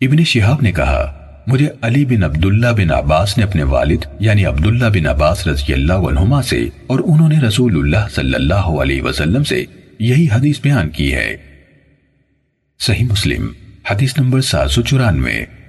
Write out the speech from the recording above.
ابن شہاب نے کہا، مجھے علی بن عبداللہ بن عباس نے اپنے والد یعنی عبداللہ بن عباس رضی اللہ عنہما سے اور انہوں نے رسول اللہ صلی اللہ علیہ وسلم سے یہی حدیث بیان کی ہے۔ صحیح مسلم، حدیث نمبر سات سو چورانوے۔